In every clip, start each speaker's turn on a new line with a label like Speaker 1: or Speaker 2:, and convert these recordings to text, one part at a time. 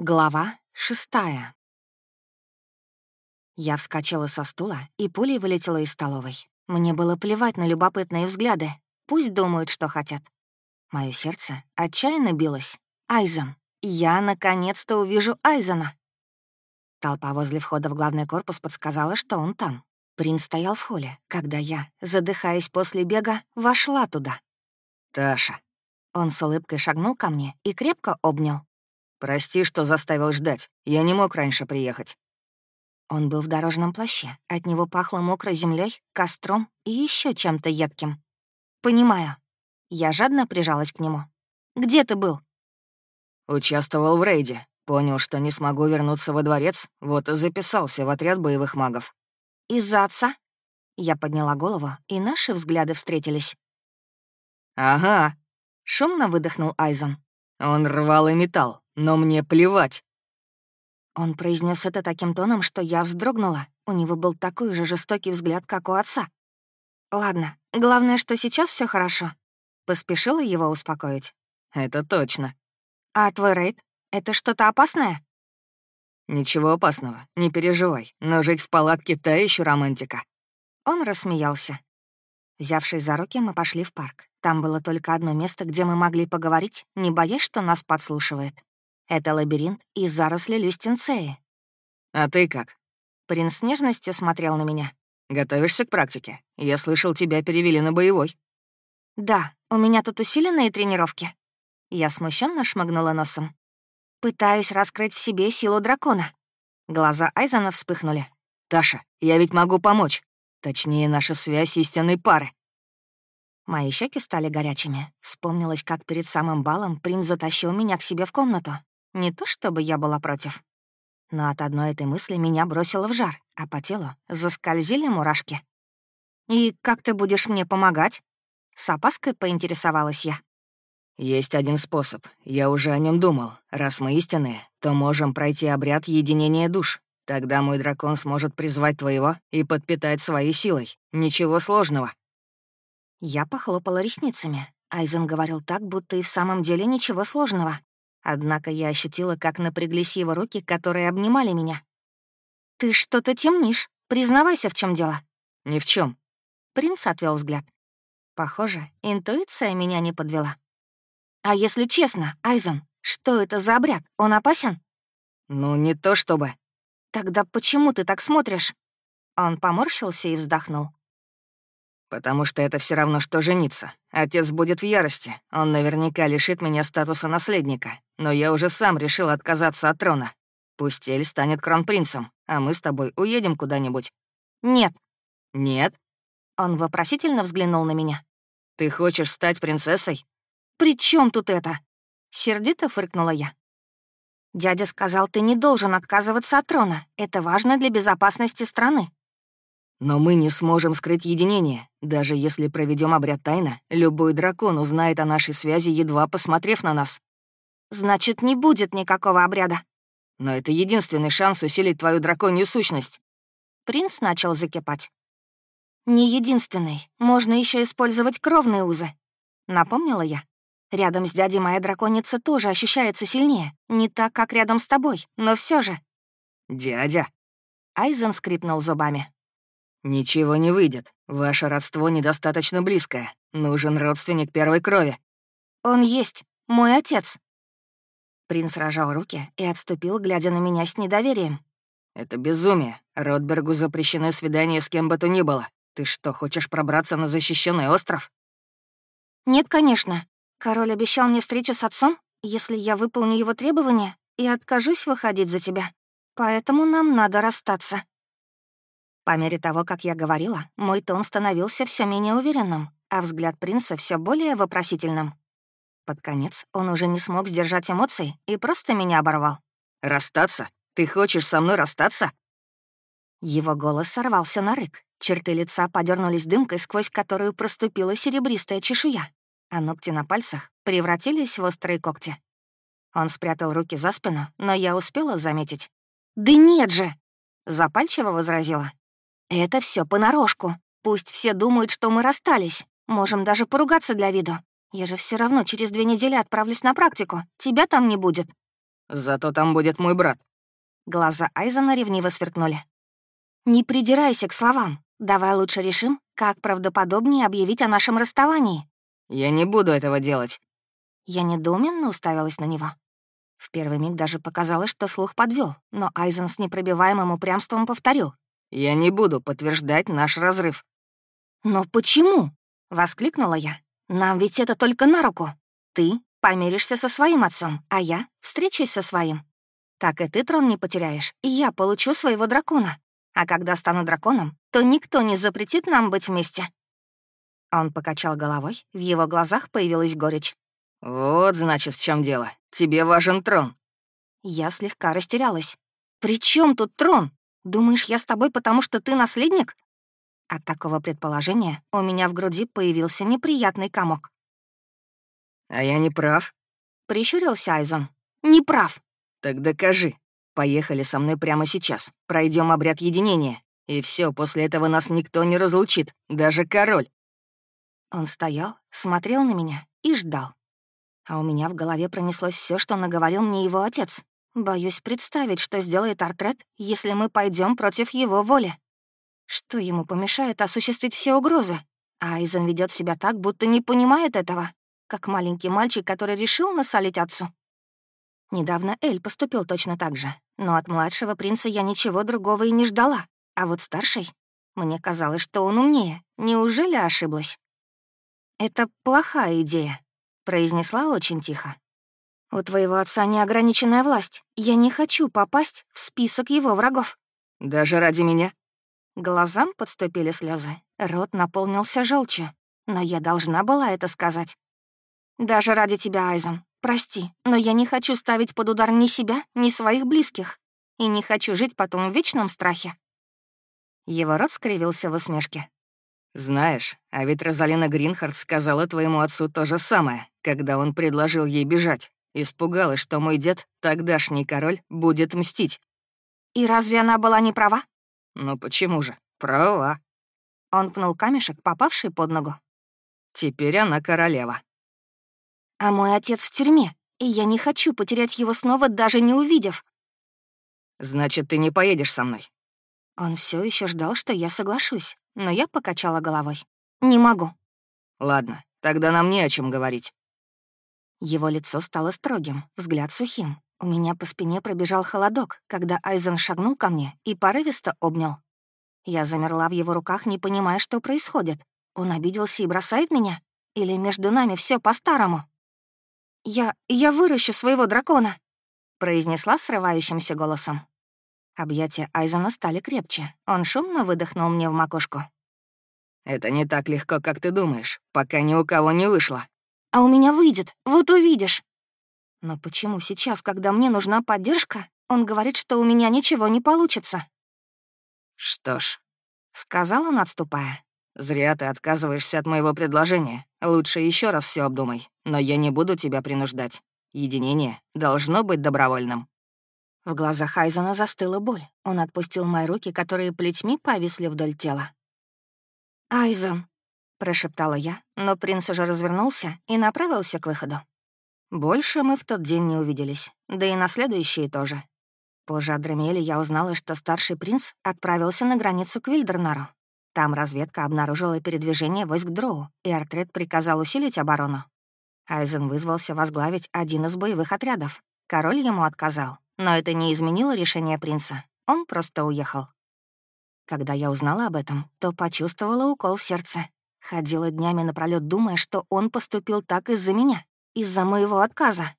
Speaker 1: Глава шестая. Я вскочила со стула и пулей вылетела из столовой. Мне было плевать на любопытные взгляды. Пусть думают, что хотят. Мое сердце отчаянно билось. Айзен. Я наконец-то увижу Айзена. Толпа возле входа в главный корпус подсказала, что он там. Принц стоял в холле, когда я, задыхаясь после бега, вошла туда.
Speaker 2: «Таша».
Speaker 1: Он с улыбкой шагнул ко мне и крепко обнял.
Speaker 2: «Прости, что заставил ждать. Я не мог раньше приехать».
Speaker 1: Он был в дорожном плаще. От него пахло мокрой землей, костром и еще чем-то едким. «Понимаю». Я жадно прижалась к нему. «Где ты был?»
Speaker 2: «Участвовал в рейде. Понял, что не смогу вернуться во дворец, вот и записался в отряд боевых магов».
Speaker 1: «Из-за отца?» Я подняла голову, и наши взгляды встретились.
Speaker 2: «Ага», —
Speaker 1: шумно выдохнул Айзен.
Speaker 2: «Он рвал и металл но мне плевать».
Speaker 1: Он произнес это таким тоном, что я вздрогнула. У него был такой же жестокий взгляд, как у отца. «Ладно, главное, что сейчас все хорошо». Поспешила его успокоить.
Speaker 2: «Это точно».
Speaker 1: «А твой рейд? Это что-то опасное?»
Speaker 2: «Ничего опасного, не переживай, но жить в палатке — та еще романтика».
Speaker 1: Он рассмеялся. Взявшись за руки, мы пошли в парк. Там было только одно место, где мы могли поговорить, не боясь, что нас подслушивает. Это лабиринт из заросли люстинцеи.
Speaker 2: «А ты как?»
Speaker 1: Принц с нежностью смотрел на меня.
Speaker 2: «Готовишься к практике? Я слышал, тебя перевели на боевой».
Speaker 1: «Да, у меня тут усиленные тренировки». Я смущенно шмыгнула носом. Пытаюсь раскрыть в себе силу дракона. Глаза Айзена вспыхнули.
Speaker 2: «Таша, я ведь могу помочь. Точнее, наша связь истинной пары».
Speaker 1: Мои щеки стали горячими. Вспомнилось, как перед самым балом принц затащил меня к себе в комнату. Не то чтобы я была против. Но от одной этой мысли меня бросило в жар, а по телу заскользили мурашки. «И как ты будешь мне помогать?» С опаской поинтересовалась я.
Speaker 2: «Есть один способ. Я уже о нем думал. Раз мы истинные, то можем пройти обряд единения душ. Тогда мой дракон сможет призвать твоего и подпитать своей силой. Ничего сложного».
Speaker 1: Я похлопала ресницами. Айзен говорил так, будто и в самом деле ничего сложного. Однако я ощутила, как напряглись его руки, которые обнимали меня. «Ты что-то темнишь. Признавайся, в чем дело».
Speaker 2: «Ни в чем.
Speaker 1: Принц отвел взгляд. Похоже, интуиция меня не подвела. «А если честно, Айзен, что это за обряд? Он опасен?»
Speaker 2: «Ну, не то чтобы».
Speaker 1: «Тогда почему ты так смотришь?» Он поморщился и вздохнул.
Speaker 2: «Потому что это все равно, что жениться. Отец будет в ярости. Он наверняка лишит меня статуса наследника. Но я уже сам решил отказаться от трона. Пусть Эль станет кронпринцем, а мы с тобой уедем куда-нибудь».
Speaker 1: «Нет».
Speaker 2: «Нет?»
Speaker 1: Он вопросительно взглянул на меня.
Speaker 2: «Ты хочешь стать принцессой?»
Speaker 1: «При чем тут это?» Сердито фыркнула я. «Дядя сказал, ты не должен отказываться от трона. Это важно для безопасности страны».
Speaker 2: Но мы не сможем скрыть единение. Даже если проведем обряд тайно, любой дракон узнает о нашей связи, едва посмотрев на нас.
Speaker 1: Значит, не будет никакого обряда.
Speaker 2: Но это единственный шанс усилить твою драконью сущность.
Speaker 1: Принц начал закипать. Не единственный. Можно еще использовать кровные узы. Напомнила я. Рядом с дядей моя драконица тоже ощущается сильнее. Не так, как рядом с тобой, но все же.
Speaker 2: Дядя.
Speaker 1: Айзен скрипнул зубами.
Speaker 2: «Ничего не выйдет. Ваше родство недостаточно близкое. Нужен родственник первой крови».
Speaker 1: «Он есть. Мой отец». Принц рожал руки и отступил, глядя на меня с недоверием.
Speaker 2: «Это безумие. Ротбергу запрещены свидания с кем бы то ни было. Ты что, хочешь пробраться на защищенный остров?»
Speaker 1: «Нет, конечно. Король обещал мне встречу с отцом, если я выполню его требования и откажусь выходить за тебя. Поэтому нам надо расстаться». По мере того, как я говорила, мой тон становился все менее уверенным, а взгляд принца все более вопросительным. Под конец он уже не смог сдержать эмоций и просто меня оборвал.
Speaker 2: «Расстаться? Ты хочешь со мной расстаться?»
Speaker 1: Его голос сорвался на рык. Черты лица подернулись дымкой, сквозь которую проступила серебристая чешуя, а ногти на пальцах превратились в острые когти. Он спрятал руки за спину, но я успела заметить. «Да нет же!» — запальчиво возразила. «Это все понарошку. Пусть все думают, что мы расстались. Можем даже поругаться для виду. Я же все равно через две недели отправлюсь на практику. Тебя там не будет».
Speaker 2: Зато там будет мой брат».
Speaker 1: Глаза Айзена ревниво сверкнули. «Не придирайся к словам. Давай лучше решим, как правдоподобнее объявить о нашем расставании».
Speaker 2: «Я не буду этого делать».
Speaker 1: Я недоуменно уставилась на него. В первый миг даже показалось, что слух подвел, но Айзен с непробиваемым упрямством повторил.
Speaker 2: «Я не буду подтверждать наш разрыв».
Speaker 1: «Но почему?» — воскликнула я. «Нам ведь это только на руку. Ты помиришься со своим отцом, а я встречусь со своим. Так и ты трон не потеряешь, и я получу своего дракона. А когда стану драконом, то никто не запретит нам быть вместе». Он покачал головой, в его глазах появилась горечь.
Speaker 2: «Вот, значит, в чем дело. Тебе важен трон».
Speaker 1: Я слегка растерялась. «При чем тут трон? Думаешь, я с тобой, потому что ты наследник?» От такого предположения у меня в груди появился неприятный комок.
Speaker 2: «А я не прав?»
Speaker 1: — прищурился Айзон. «Не прав».
Speaker 2: «Так докажи. Поехали со мной прямо сейчас. Пройдем обряд единения. И все, после этого нас никто не разлучит, даже король».
Speaker 1: Он стоял, смотрел на меня и ждал. А у меня в голове пронеслось все, что наговорил мне его отец. Боюсь представить, что сделает Артрет, если мы пойдем против его воли. Что ему помешает осуществить все угрозы? Айзен ведет себя так, будто не понимает этого, как маленький мальчик, который решил насолить отцу. Недавно Эль поступил точно так же, но от младшего принца я ничего другого и не ждала. А вот старший... Мне казалось, что он умнее. Неужели ошиблась? Это плохая идея произнесла очень тихо. «У твоего отца неограниченная власть. Я не хочу попасть в список его врагов».
Speaker 2: «Даже ради меня?»
Speaker 1: Глазам подступили слезы, рот наполнился желчью, но я должна была это сказать. «Даже ради тебя, Айзен. Прости, но я не хочу ставить под удар ни себя, ни своих близких. И не хочу жить потом в вечном страхе». Его рот скривился в усмешке.
Speaker 2: «Знаешь, а ведь Розалина Гринхард сказала твоему отцу то же самое, когда он предложил ей бежать. Испугалась, что мой дед, тогдашний король, будет мстить».
Speaker 1: «И разве она была не права?»
Speaker 2: «Ну почему же? Права».
Speaker 1: Он пнул камешек, попавший под ногу.
Speaker 2: «Теперь она королева».
Speaker 1: «А мой отец в тюрьме, и я не хочу потерять его снова, даже не увидев».
Speaker 2: «Значит, ты не поедешь со мной?»
Speaker 1: Он все еще ждал, что я соглашусь но я покачала головой. «Не могу».
Speaker 2: «Ладно, тогда нам не о чем говорить».
Speaker 1: Его лицо стало строгим, взгляд сухим. У меня по спине пробежал холодок, когда Айзен шагнул ко мне и порывисто обнял. Я замерла в его руках, не понимая, что происходит. Он обиделся и бросает меня? Или между нами все по-старому? «Я... я выращу своего дракона», — произнесла срывающимся голосом. Объятия Айзена стали крепче. Он шумно выдохнул мне в макушку.
Speaker 2: «Это не так легко, как ты думаешь, пока ни у кого не вышло».
Speaker 1: «А у меня выйдет, вот увидишь». Но почему сейчас, когда мне нужна поддержка, он говорит, что у меня ничего не получится?
Speaker 2: «Что ж», —
Speaker 1: сказал он, отступая.
Speaker 2: «Зря ты отказываешься от моего предложения. Лучше еще раз все обдумай, но я не буду тебя принуждать. Единение должно быть добровольным».
Speaker 1: В глазах Айзена застыла боль. Он отпустил мои руки, которые плетьми повисли вдоль тела. «Айзен», — прошептала я, но принц уже развернулся и направился к выходу. Больше мы в тот день не увиделись, да и на следующие тоже. Позже от Дремели я узнала, что старший принц отправился на границу к Вильдернару. Там разведка обнаружила передвижение войск Дроу, и Артрет приказал усилить оборону. Айзен вызвался возглавить один из боевых отрядов. Король ему отказал, но это не изменило решение принца. Он просто уехал. Когда я узнала об этом, то почувствовала укол в сердце. Ходила днями напролёт, думая, что он поступил так из-за меня, из-за моего отказа.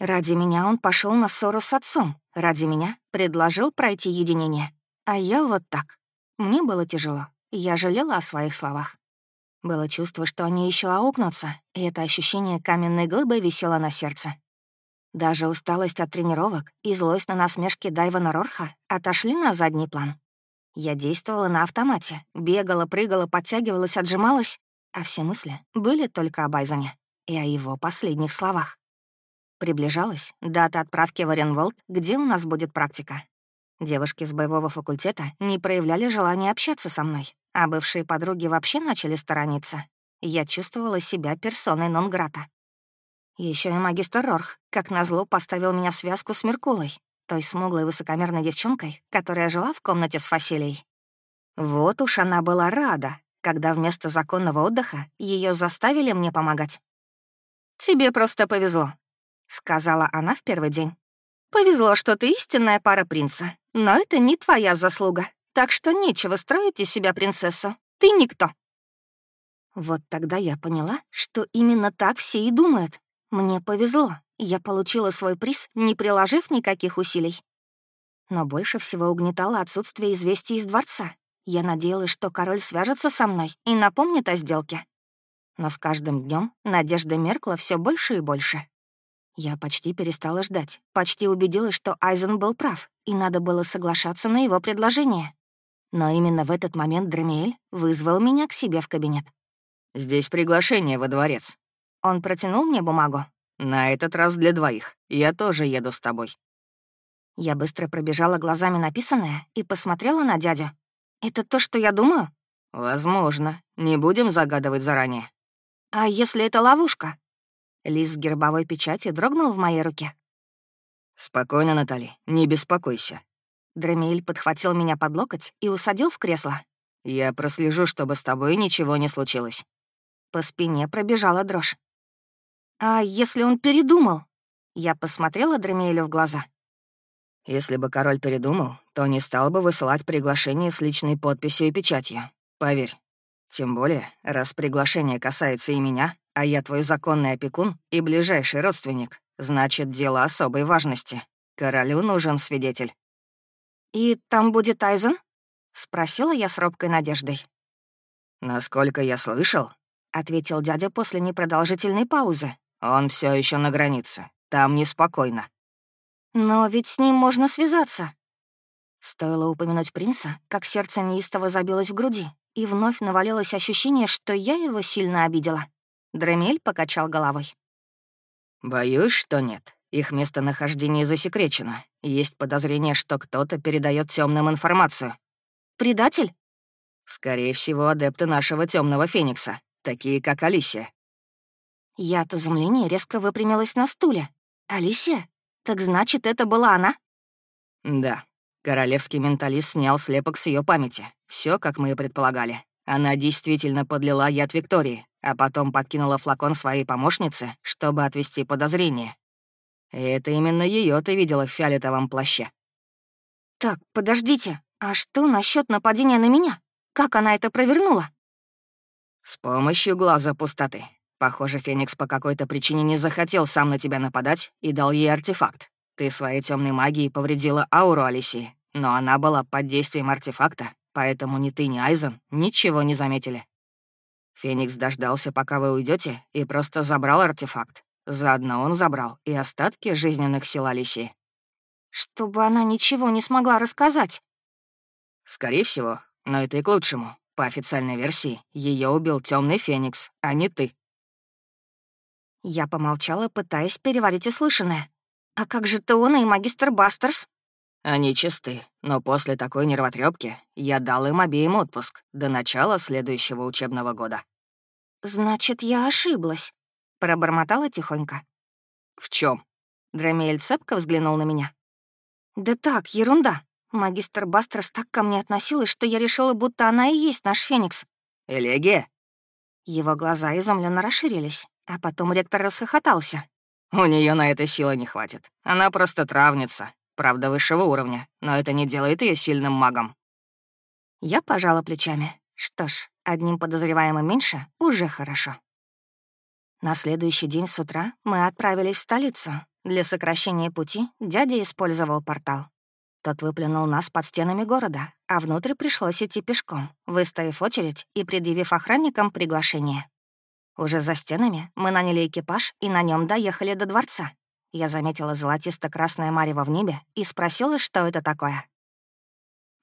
Speaker 1: Ради меня он пошел на ссору с отцом, ради меня предложил пройти единение. А я вот так. Мне было тяжело, я жалела о своих словах. Было чувство, что они еще аукнутся, и это ощущение каменной глыбы висело на сердце. Даже усталость от тренировок и злость на насмешки Дайвана Рорха отошли на задний план. Я действовала на автомате, бегала, прыгала, подтягивалась, отжималась, а все мысли были только об Айзоне и о его последних словах. Приближалась дата отправки в Оренволд, где у нас будет практика. Девушки с боевого факультета не проявляли желания общаться со мной, а бывшие подруги вообще начали сторониться. Я чувствовала себя персоной нон-грата. Еще и магистр Рорх, как назло, поставил меня в связку с Меркулой, той смуглой высокомерной девчонкой, которая жила в комнате с Фасилией. Вот уж она была рада, когда вместо законного отдыха ее заставили мне помогать. «Тебе просто повезло», — сказала она в первый день. «Повезло, что ты истинная пара принца, но это не твоя заслуга, так что нечего строить из себя принцессу. Ты никто». Вот тогда я поняла, что именно так все и думают. Мне повезло, я получила свой приз, не приложив никаких усилий. Но больше всего угнетало отсутствие известий из дворца. Я надеялась, что король свяжется со мной и напомнит о сделке. Но с каждым днем надежда меркла все больше и больше. Я почти перестала ждать, почти убедилась, что Айзен был прав, и надо было соглашаться на его предложение. Но именно в этот момент Дремиэль вызвал меня к себе в кабинет.
Speaker 2: «Здесь приглашение во дворец».
Speaker 1: Он протянул мне бумагу.
Speaker 2: «На этот раз для двоих. Я тоже еду с тобой».
Speaker 1: Я быстро пробежала глазами написанное и посмотрела на дядю. «Это то, что я думаю?»
Speaker 2: «Возможно. Не будем загадывать заранее».
Speaker 1: «А если это ловушка?» Лист гербовой печати дрогнул в моей руке.
Speaker 2: «Спокойно, Натали, не беспокойся».
Speaker 1: Драмиэль подхватил меня под локоть и усадил в кресло.
Speaker 2: «Я прослежу, чтобы с тобой ничего не случилось».
Speaker 1: По спине пробежала дрожь. «А если он передумал?» Я посмотрела Драмиэлю в глаза.
Speaker 2: «Если бы король передумал, то не стал бы высылать приглашение с личной подписью и печатью. Поверь, тем более, раз приглашение касается и меня, а я твой законный опекун и ближайший родственник, значит, дело особой важности. Королю нужен свидетель».
Speaker 1: «И там будет Айзен?» — спросила я с робкой надеждой.
Speaker 2: «Насколько я слышал», — ответил дядя после непродолжительной паузы, «он все еще на границе. Там неспокойно».
Speaker 1: «Но ведь с ним можно связаться». Стоило упомянуть принца, как сердце неистово забилось в груди, и вновь навалилось ощущение, что я его сильно обидела. Дремель покачал головой.
Speaker 2: «Боюсь, что нет. Их местонахождение засекречено. Есть подозрение, что кто-то передает темным информацию».
Speaker 1: «Предатель?»
Speaker 2: «Скорее всего, адепты нашего темного феникса, такие как Алисия».
Speaker 1: Я от изумления резко выпрямилась на стуле. «Алисия? Так значит, это была она?»
Speaker 2: «Да. Королевский менталист снял слепок с ее памяти. Все, как мы и предполагали. Она действительно подлила яд Виктории, а потом подкинула флакон своей помощнице, чтобы отвести подозрение. И это именно ее ты видела в фиолетовом плаще.
Speaker 1: «Так, подождите, а что насчет нападения на меня? Как она это провернула?»
Speaker 2: «С помощью глаза пустоты. Похоже, Феникс по какой-то причине не захотел сам на тебя нападать и дал ей артефакт. Ты своей темной магией повредила ауру Алисии, но она была под действием артефакта, поэтому ни ты, ни Айзен ничего не заметили. Феникс дождался, пока вы уйдете, и просто забрал артефакт. Заодно он забрал и остатки жизненных сил Алисии.
Speaker 1: Чтобы она ничего не смогла рассказать.
Speaker 2: Скорее всего, но это и к лучшему. По официальной версии, ее убил темный Феникс, а не ты.
Speaker 1: Я помолчала, пытаясь переварить услышанное. «А как же Теона и магистр Бастерс?»
Speaker 2: «Они чисты, но после такой нервотрепки я дал им обеим отпуск до начала следующего учебного года».
Speaker 1: «Значит, я ошиблась», — пробормотала тихонько.
Speaker 2: «В чем?
Speaker 1: Драмиэль цепко взглянул на меня. «Да так, ерунда. Магистр Бастерс так ко мне относилась, что я решила, будто она и есть наш Феникс».
Speaker 2: «Элегия?»
Speaker 1: Его глаза изумленно расширились, а потом ректор расхохотался.
Speaker 2: У нее на это силы не хватит. Она просто травница, правда, высшего уровня, но это не делает ее сильным магом.
Speaker 1: Я пожала плечами. Что ж, одним подозреваемым меньше уже хорошо. На следующий день с утра мы отправились в столицу. Для сокращения пути дядя использовал портал. Тот выплюнул нас под стенами города, а внутрь пришлось идти пешком, выстояв очередь и предъявив охранникам приглашение. Уже за стенами мы наняли экипаж и на нем доехали до дворца. Я заметила золотисто-красное марево в небе и спросила, что это такое.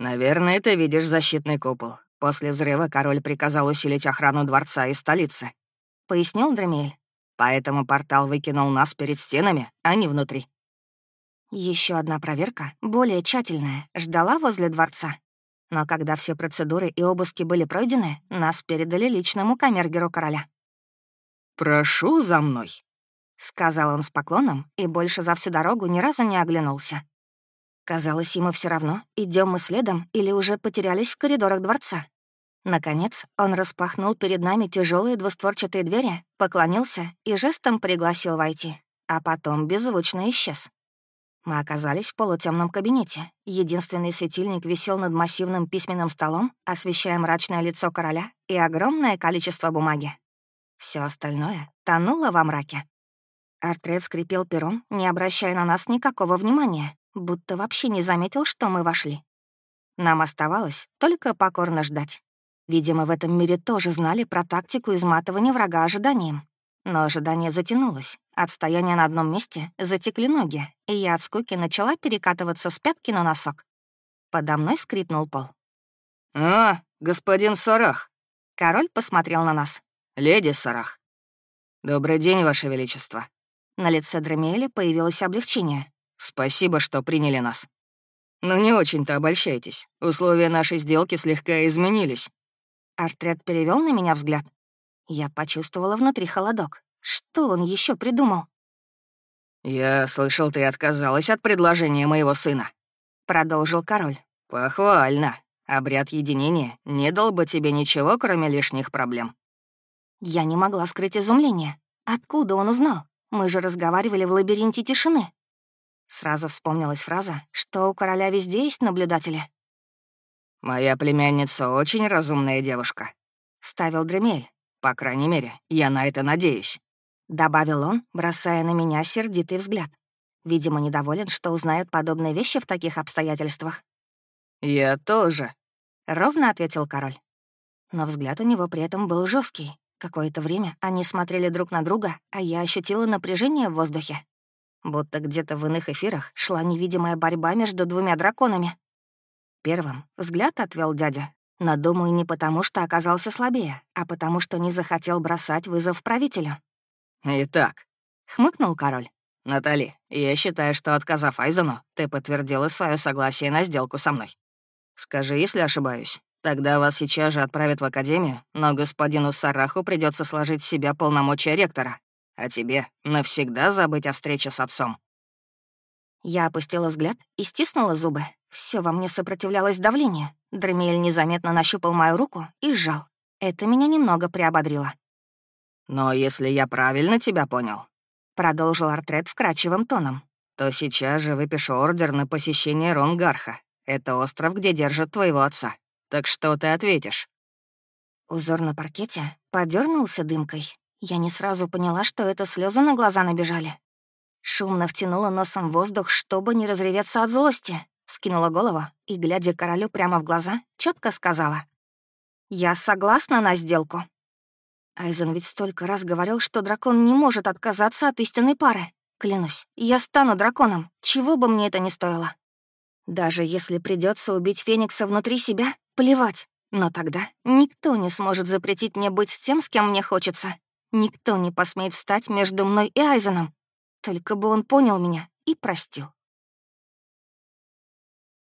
Speaker 2: «Наверное, ты видишь защитный купол. После взрыва король приказал усилить охрану дворца и столицы», — пояснил Дремель. «Поэтому портал выкинул нас перед стенами, а не внутри».
Speaker 1: Еще одна проверка, более тщательная, ждала возле дворца. Но когда все процедуры и обыски были пройдены, нас передали личному камергеру короля.
Speaker 2: «Прошу за мной»,
Speaker 1: сказал он с поклоном и больше за всю дорогу ни разу не оглянулся. Казалось, ему все равно, идем мы следом или уже потерялись в коридорах дворца. Наконец, он распахнул перед нами тяжелые двустворчатые двери, поклонился и жестом пригласил войти, а потом беззвучно исчез. Мы оказались в полутемном кабинете. Единственный светильник висел над массивным письменным столом, освещая мрачное лицо короля и огромное количество бумаги. Все остальное тонуло во мраке. Артред скрипел пером, не обращая на нас никакого внимания, будто вообще не заметил, что мы вошли. Нам оставалось только покорно ждать. Видимо, в этом мире тоже знали про тактику изматывания врага ожиданием. Но ожидание затянулось. От стояния на одном месте затекли ноги, и я от скуки начала перекатываться с пятки на носок. Подо мной скрипнул пол.
Speaker 2: «А, господин Сарах!»
Speaker 1: Король посмотрел на нас.
Speaker 2: «Леди Сарах!» «Добрый день, Ваше Величество!»
Speaker 1: На лице Дремиэля появилось облегчение.
Speaker 2: «Спасибо, что приняли нас. Но не очень-то обольщайтесь. Условия нашей сделки слегка изменились».
Speaker 1: Артред перевел на меня взгляд. Я почувствовала внутри холодок. Что он еще придумал?
Speaker 2: «Я слышал, ты отказалась от предложения моего сына», — продолжил король. «Похвально. Обряд единения не дал бы тебе ничего, кроме лишних проблем».
Speaker 1: Я не могла скрыть изумление. Откуда он узнал? Мы же разговаривали в лабиринте тишины. Сразу вспомнилась фраза, что у короля везде есть наблюдатели.
Speaker 2: «Моя племянница очень разумная девушка», — ставил Дремель. «По крайней мере, я на это надеюсь».
Speaker 1: Добавил он, бросая на меня сердитый взгляд. Видимо, недоволен, что узнает подобные вещи в таких обстоятельствах.
Speaker 2: «Я тоже», —
Speaker 1: ровно ответил король. Но взгляд у него при этом был жесткий. Какое-то время они смотрели друг на друга, а я ощутила напряжение в воздухе. Будто где-то в иных эфирах шла невидимая борьба между двумя драконами. Первым взгляд отвел дядя. Но, думаю, не потому, что оказался слабее, а потому, что не захотел бросать вызов правителю.
Speaker 2: «Итак», —
Speaker 1: хмыкнул король.
Speaker 2: «Натали, я считаю, что, отказав Айзену, ты подтвердила свое согласие на сделку со мной. Скажи, если ошибаюсь, тогда вас сейчас же отправят в академию, но господину Сараху придется сложить в себя полномочия ректора, а тебе навсегда забыть о встрече с отцом».
Speaker 1: Я опустила взгляд и стиснула зубы. Все во мне сопротивлялось давлению. Дремель незаметно нащупал мою руку и сжал. Это меня немного приободрило.
Speaker 2: «Но если я правильно тебя понял», — продолжил Артрет вкрадчивым тоном, «то сейчас же выпишу ордер на посещение Ронгарха. Это остров, где держат твоего отца. Так что ты ответишь?»
Speaker 1: Узор на паркете подернулся дымкой. Я не сразу поняла, что это слезы на глаза набежали. Шумно втянула носом воздух, чтобы не разреветься от злости. Скинула голову и, глядя королю прямо в глаза, четко сказала. «Я согласна на сделку». Айзен ведь столько раз говорил, что дракон не может отказаться от истинной пары. Клянусь, я стану драконом, чего бы мне это ни стоило. Даже если придется убить Феникса внутри себя, плевать. Но тогда никто не сможет запретить мне быть с тем, с кем мне хочется. Никто не посмеет встать между мной и Айзеном. Только бы он понял меня и простил.